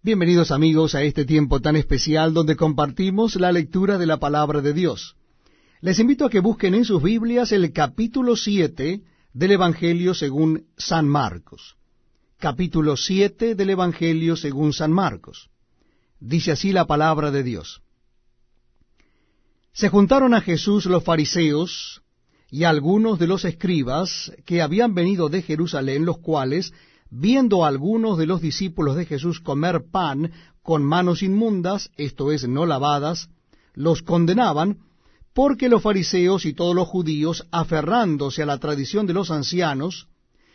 Bienvenidos amigos a este tiempo tan especial donde compartimos la lectura de la palabra de Dios. Les invito a que busquen en sus Biblias el capítulo 7 del Evangelio según San Marcos. Capítulo 7 del Evangelio según San Marcos. Dice así la palabra de Dios. Se juntaron a Jesús los fariseos y algunos de los escribas que habían venido de Jerusalén, los cuales viendo a algunos de los discípulos de Jesús comer pan con manos inmundas, esto es, no lavadas, los condenaban, porque los fariseos y todos los judíos, aferrándose a la tradición de los ancianos,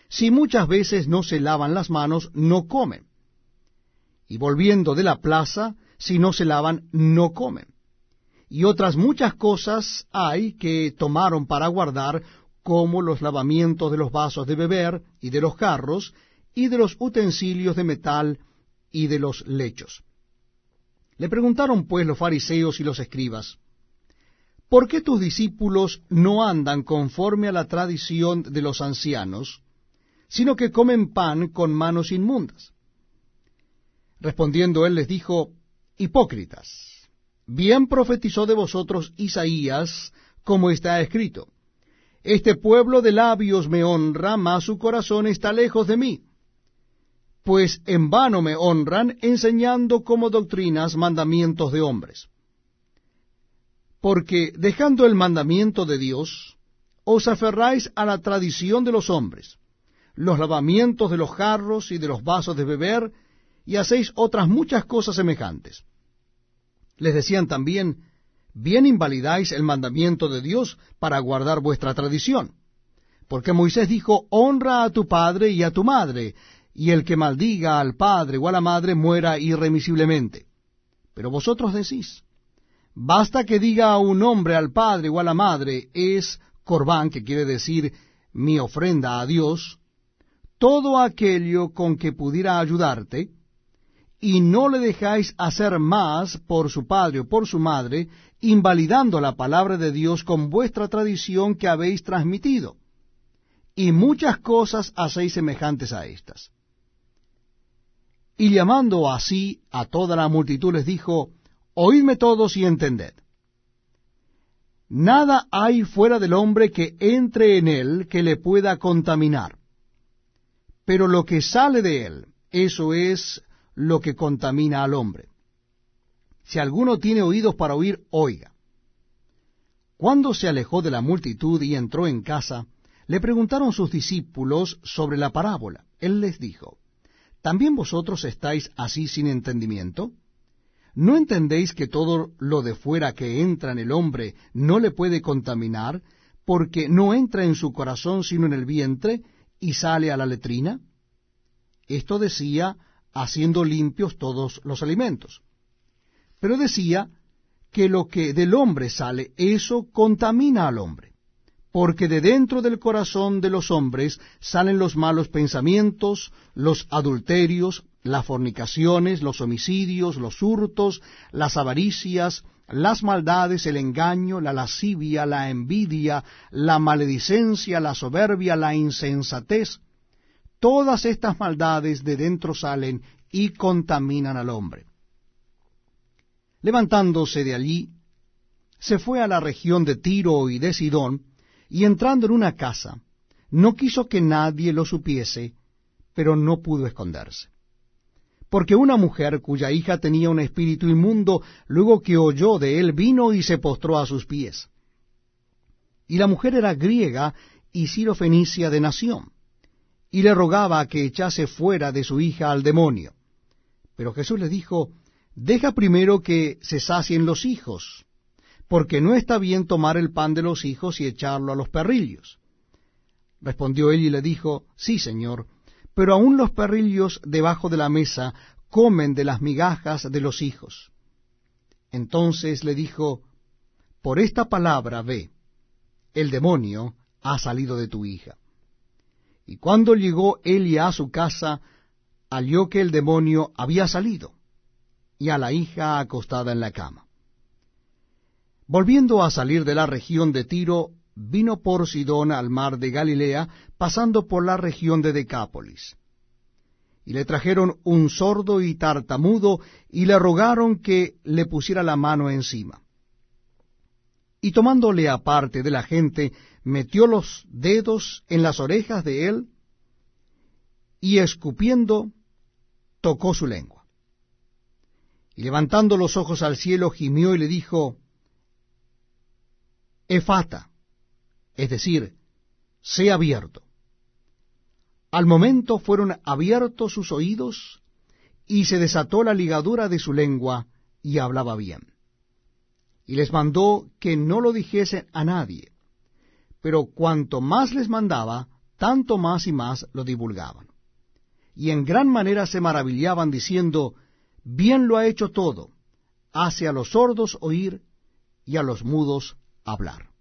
si muchas veces no se lavan las manos, no comen. Y volviendo de la plaza, si no se lavan, no comen. Y otras muchas cosas hay que tomaron para guardar, como los lavamientos de los vasos de beber y de los carros, y de los utensilios de metal y de los lechos. Le preguntaron pues los fariseos y los escribas, ¿por qué tus discípulos no andan conforme a la tradición de los ancianos, sino que comen pan con manos inmundas? Respondiendo él les dijo, Hipócritas, bien profetizó de vosotros Isaías, como está escrito, Este pueblo de labios me honra, mas su corazón está lejos de mí pues en vano me honran enseñando como doctrinas mandamientos de hombres. Porque dejando el mandamiento de Dios, os aferráis a la tradición de los hombres, los lavamientos de los jarros y de los vasos de beber, y hacéis otras muchas cosas semejantes. Les decían también, bien invalidáis el mandamiento de Dios para guardar vuestra tradición. Porque Moisés dijo, honra a tu padre y a tu madre, y el que maldiga al padre o a la madre muera irremisiblemente. Pero vosotros decís, basta que diga a un hombre al padre o a la madre, es corbán, que quiere decir mi ofrenda a Dios, todo aquello con que pudiera ayudarte, y no le dejáis hacer más por su padre o por su madre, invalidando la palabra de Dios con vuestra tradición que habéis transmitido. Y muchas cosas hacéis semejantes a estas. Y llamando así a toda la multitud les dijo, Oídme todos y entended. Nada hay fuera del hombre que entre en él que le pueda contaminar. Pero lo que sale de él, eso es lo que contamina al hombre. Si alguno tiene oídos para oír, oiga. Cuando se alejó de la multitud y entró en casa, le preguntaron sus discípulos sobre la parábola. Él les dijo, ¿También vosotros estáis así sin entendimiento? ¿No entendéis que todo lo de fuera que entra en el hombre no le puede contaminar, porque no entra en su corazón sino en el vientre y sale a la letrina? Esto decía haciendo limpios todos los alimentos. Pero decía que lo que del hombre sale, eso contamina al hombre porque de dentro del corazón de los hombres salen los malos pensamientos, los adulterios, las fornicaciones, los homicidios, los hurtos, las avaricias, las maldades, el engaño, la lascivia, la envidia, la maledicencia, la soberbia, la insensatez. Todas estas maldades de dentro salen y contaminan al hombre. Levantándose de allí, se fue a la región de Tiro y de Sidón, y entrando en una casa, no quiso que nadie lo supiese, pero no pudo esconderse. Porque una mujer cuya hija tenía un espíritu inmundo, luego que oyó de él, vino y se postró a sus pies. Y la mujer era griega y sirofenicia de nación, y le rogaba que echase fuera de su hija al demonio. Pero Jesús le dijo, Deja primero que se sacien los hijos, porque no está bien tomar el pan de los hijos y echarlo a los perrillos. Respondió él y le dijo, Sí, señor, pero aun los perrillos debajo de la mesa comen de las migajas de los hijos. Entonces le dijo, Por esta palabra ve, el demonio ha salido de tu hija. Y cuando llegó él a su casa, halló que el demonio había salido, y a la hija acostada en la cama. Volviendo a salir de la región de Tiro, vino por Sidón al mar de Galilea, pasando por la región de Decápolis. Y le trajeron un sordo y tartamudo, y le rogaron que le pusiera la mano encima. Y tomándole aparte de la gente, metió los dedos en las orejas de él, y escupiendo, tocó su lengua. Y levantando los ojos al cielo, gimió y le dijo, Efata, es decir, sea abierto. Al momento fueron abiertos sus oídos, y se desató la ligadura de su lengua, y hablaba bien. Y les mandó que no lo dijesen a nadie, pero cuanto más les mandaba, tanto más y más lo divulgaban. Y en gran manera se maravillaban diciendo, bien lo ha hecho todo, hace a los sordos oír y a los mudos hablar.